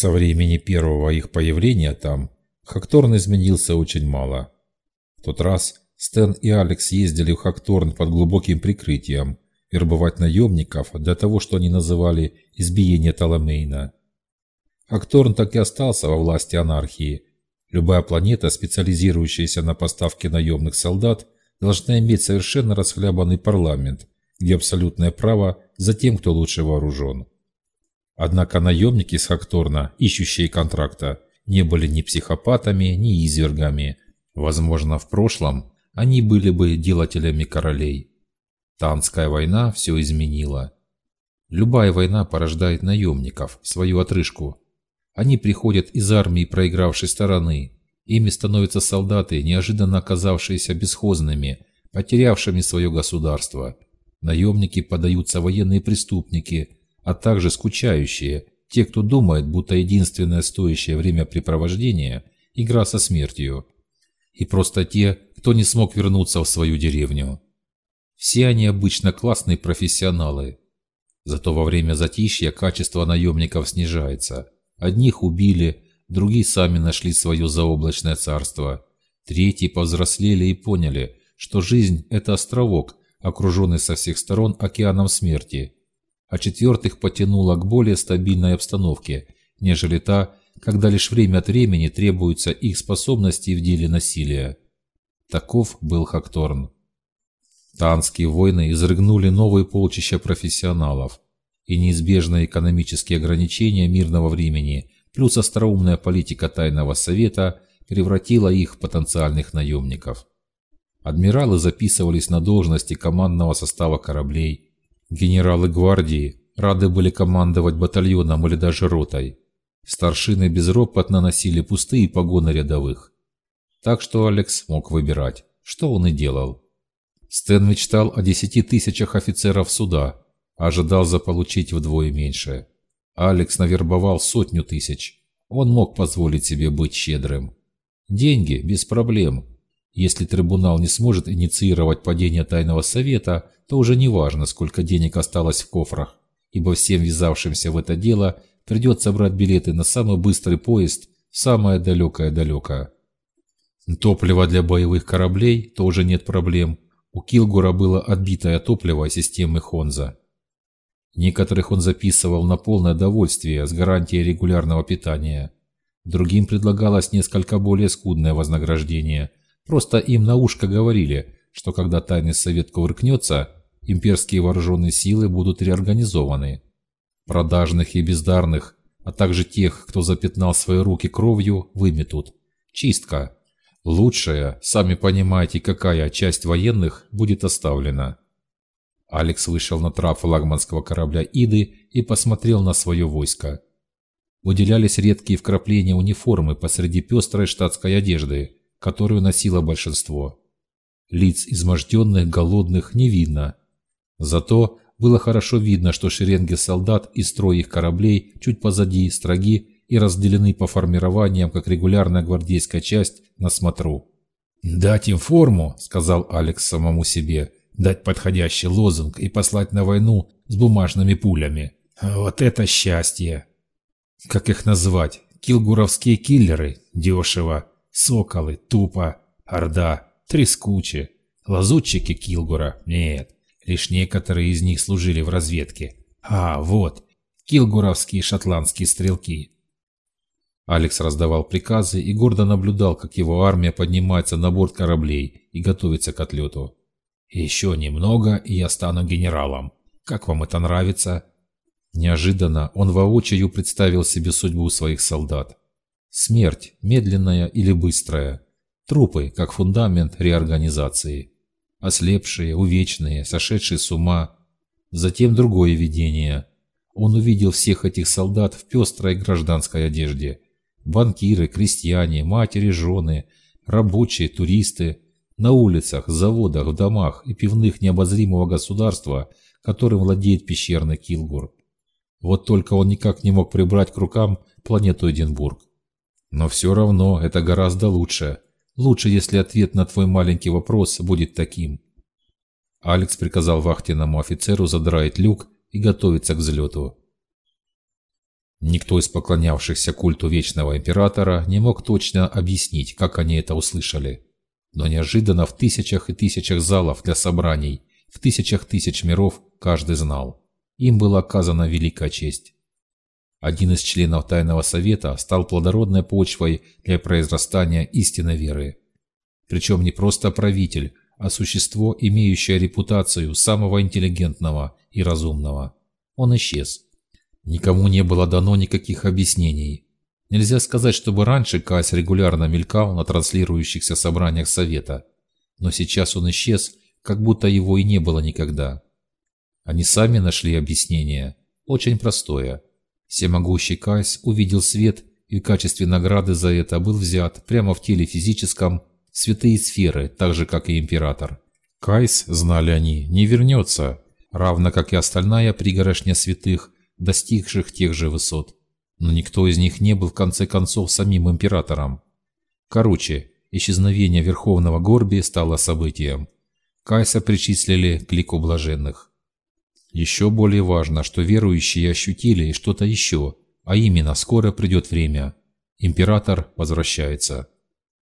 Со времени первого их появления там Хакторн изменился очень мало. В тот раз Стэн и Алекс ездили в Хакторн под глубоким прикрытием, вербовать наемников для того, что они называли «избиение Таламейна». Хакторн так и остался во власти анархии. Любая планета, специализирующаяся на поставке наемных солдат, должна иметь совершенно расхлябанный парламент, где абсолютное право за тем, кто лучше вооружен. Однако наемники с Хакторна, ищущие контракта, не были ни психопатами, ни извергами. Возможно, в прошлом они были бы делателями королей. Танская война все изменила. Любая война порождает наемников, свою отрыжку. Они приходят из армии проигравшей стороны. Ими становятся солдаты, неожиданно оказавшиеся бесхозными, потерявшими свое государство. Наемники подаются военные преступники, а также скучающие, те, кто думает, будто единственное стоящее времяпрепровождение – игра со смертью. И просто те, кто не смог вернуться в свою деревню. Все они обычно классные профессионалы. Зато во время затишья качество наемников снижается. Одних убили, другие сами нашли свое заоблачное царство. Третьи повзрослели и поняли, что жизнь – это островок, окруженный со всех сторон океаном смерти. А четвертых потянуло к более стабильной обстановке, нежели та, когда лишь время от времени требуются их способности в деле насилия. Таков был Хакторн. Танские войны изрыгнули новые полчища профессионалов, и неизбежные экономические ограничения мирного времени плюс остроумная политика Тайного Совета превратила их в потенциальных наемников. Адмиралы записывались на должности командного состава кораблей, генералы гвардии рады были командовать батальоном или даже ротой. Старшины безропотно носили пустые погоны рядовых. Так что Алекс мог выбирать, что он и делал. Стэн мечтал о десяти тысячах офицеров суда, ожидал заполучить вдвое меньше. Алекс навербовал сотню тысяч. Он мог позволить себе быть щедрым. Деньги без проблем. Если трибунал не сможет инициировать падение Тайного Совета, то уже не важно, сколько денег осталось в кофрах, ибо всем ввязавшимся в это дело Придется брать билеты на самый быстрый поезд в самое далекое-далекое. Топливо для боевых кораблей тоже нет проблем. У Килгура было отбитое топливо системы Хонза. Некоторых он записывал на полное довольствие с гарантией регулярного питания. Другим предлагалось несколько более скудное вознаграждение. Просто им на ушко говорили, что когда тайный совет кувыркнется, имперские вооруженные силы будут реорганизованы. Продажных и бездарных, а также тех, кто запятнал свои руки кровью, выметут. Чистка. Лучшая, сами понимаете, какая часть военных будет оставлена. Алекс вышел на трап флагманского корабля «Иды» и посмотрел на свое войско. Выделялись редкие вкрапления униформы посреди пестрой штатской одежды, которую носило большинство. Лиц изможденных, голодных не видно. Зато было хорошо видно, что шеренги солдат и строй их кораблей чуть позади строги и разделены по формированиям, как регулярная гвардейская часть на смотру. «Дать им форму», — сказал Алекс самому себе, — «дать подходящий лозунг и послать на войну с бумажными пулями. Вот это счастье!» Как их назвать? Килгуровские киллеры? Дешево. Соколы? Тупо. Орда? Трескуче. Лазутчики Килгура? Нет. Лишь некоторые из них служили в разведке. А, вот, килгуровские шотландские стрелки. Алекс раздавал приказы и гордо наблюдал, как его армия поднимается на борт кораблей и готовится к отлету. «Еще немного, и я стану генералом. Как вам это нравится?» Неожиданно он воочию представил себе судьбу своих солдат. Смерть, медленная или быстрая. Трупы, как фундамент реорганизации ослепшие, увечные, сошедшие с ума. Затем другое видение. Он увидел всех этих солдат в пестрой гражданской одежде. Банкиры, крестьяне, матери, жены, рабочие, туристы. На улицах, заводах, в домах и пивных необозримого государства, которым владеет пещерный Килгур. Вот только он никак не мог прибрать к рукам планету Эдинбург. Но все равно это гораздо лучше – Лучше, если ответ на твой маленький вопрос будет таким. Алекс приказал вахтенному офицеру задраить люк и готовиться к взлету. Никто из поклонявшихся культу Вечного Императора не мог точно объяснить, как они это услышали. Но неожиданно в тысячах и тысячах залов для собраний, в тысячах тысяч миров каждый знал. Им была оказана великая честь. Один из членов Тайного Совета стал плодородной почвой для произрастания истинной веры. Причем не просто правитель, а существо, имеющее репутацию самого интеллигентного и разумного. Он исчез. Никому не было дано никаких объяснений. Нельзя сказать, чтобы раньше Кась регулярно мелькал на транслирующихся собраниях Совета, но сейчас он исчез, как будто его и не было никогда. Они сами нашли объяснение, очень простое. Всемогущий Кайс увидел свет и в качестве награды за это был взят прямо в теле физическом святые сферы, так же, как и император. Кайс, знали они, не вернется, равно как и остальная пригорошня святых, достигших тех же высот. Но никто из них не был в конце концов самим императором. Короче, исчезновение Верховного Горби стало событием. Кайса причислили к лику блаженных. Еще более важно, что верующие ощутили что-то еще, а именно скоро придет время. Император возвращается.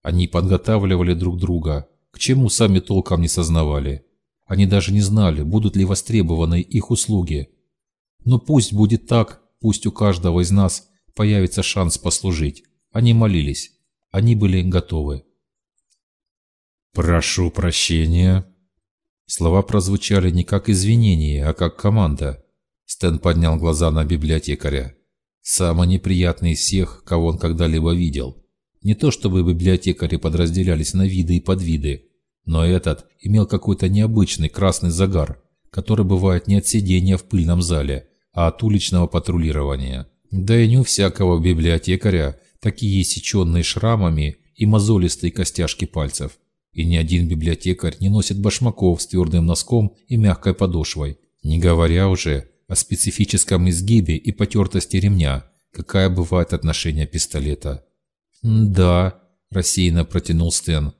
Они подготавливали друг друга, к чему сами толком не сознавали. Они даже не знали, будут ли востребованы их услуги. Но пусть будет так, пусть у каждого из нас появится шанс послужить. Они молились, они были готовы. «Прошу прощения». Слова прозвучали не как извинение, а как команда. Стэн поднял глаза на библиотекаря. Самый неприятный из всех, кого он когда-либо видел. Не то чтобы библиотекари подразделялись на виды и подвиды, но этот имел какой-то необычный красный загар, который бывает не от сидения в пыльном зале, а от уличного патрулирования. Да и не у всякого библиотекаря такие сеченные шрамами и мозолистые костяшки пальцев. И ни один библиотекарь не носит башмаков с твердым носком и мягкой подошвой, не говоря уже о специфическом изгибе и потертости ремня, какая бывает отношение пистолета. «Да», – рассеянно протянул Стэн.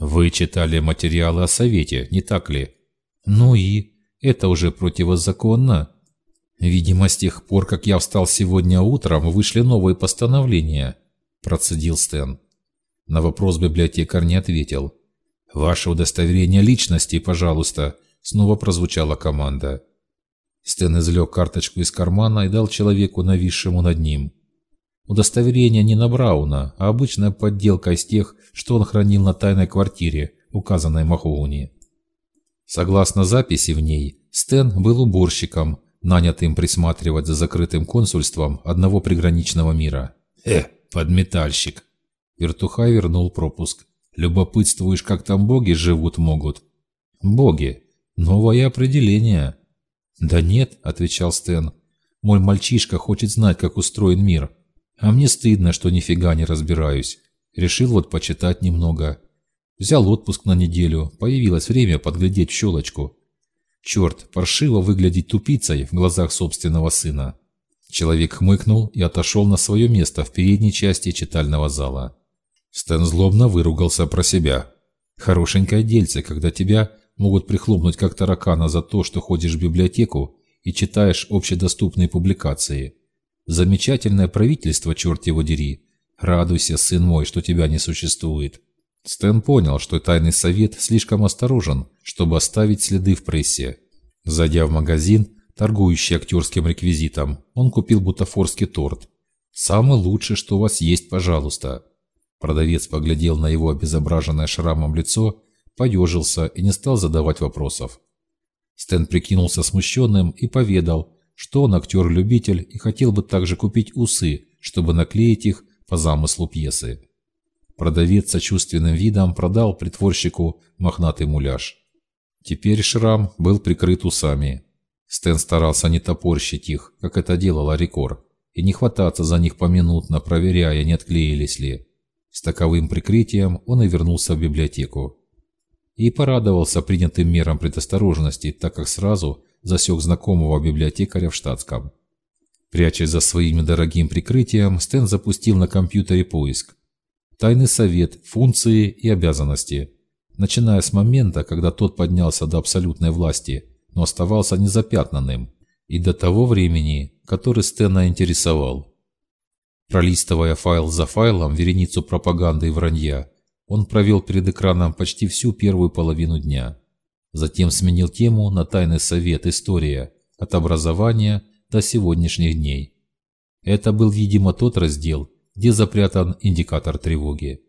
«Вы читали материалы о Совете, не так ли?» «Ну и? Это уже противозаконно?» «Видимо, с тех пор, как я встал сегодня утром, вышли новые постановления», – процедил Стэн. На вопрос библиотекарь не ответил. «Ваше удостоверение личности, пожалуйста», – снова прозвучала команда. Стэн извлек карточку из кармана и дал человеку, нависшему над ним. Удостоверение не на Брауна, а обычная подделка из тех, что он хранил на тайной квартире, указанной Махоуни. Согласно записи в ней, Стэн был уборщиком, нанятым присматривать за закрытым консульством одного приграничного мира. «Э, подметальщик!» Вертухай вернул пропуск. «Любопытствуешь, как там боги живут могут?» «Боги. Новое определение». «Да нет», — отвечал Стэн. «Мой мальчишка хочет знать, как устроен мир. А мне стыдно, что нифига не разбираюсь. Решил вот почитать немного. Взял отпуск на неделю, появилось время подглядеть в щелочку. Черт, паршиво выглядеть тупицей в глазах собственного сына. Человек хмыкнул и отошел на свое место в передней части читального зала. Стэн злобно выругался про себя. Хорошенькое дельце, когда тебя могут прихлопнуть как таракана за то, что ходишь в библиотеку и читаешь общедоступные публикации. Замечательное правительство, черт его дери. Радуйся, сын мой, что тебя не существует. Стэн понял, что тайный совет слишком осторожен, чтобы оставить следы в прессе. Зайдя в магазин, торгующий актерским реквизитом, он купил бутафорский торт. «Самый лучший, что у вас есть, пожалуйста». Продавец поглядел на его обезображенное шрамом лицо, поежился и не стал задавать вопросов. Стэн прикинулся смущенным и поведал, что он актер-любитель и хотел бы также купить усы, чтобы наклеить их по замыслу пьесы. Продавец сочувственным видом продал притворщику мохнатый муляж. Теперь шрам был прикрыт усами. Стэн старался не топорщить их, как это делал Арикор, и не хвататься за них поминутно, проверяя, не отклеились ли. С таковым прикрытием он и вернулся в библиотеку. И порадовался принятым мерам предосторожности, так как сразу засек знакомого библиотекаря в штатском. Прячась за своим дорогим прикрытием, Стэн запустил на компьютере поиск. Тайный совет, функции и обязанности. Начиная с момента, когда тот поднялся до абсолютной власти, но оставался незапятнанным, и до того времени, который Стэна интересовал. Пролистывая файл за файлом вереницу пропаганды и вранья, он провел перед экраном почти всю первую половину дня. Затем сменил тему на «Тайный совет. История. От образования до сегодняшних дней». Это был, видимо, тот раздел, где запрятан индикатор тревоги.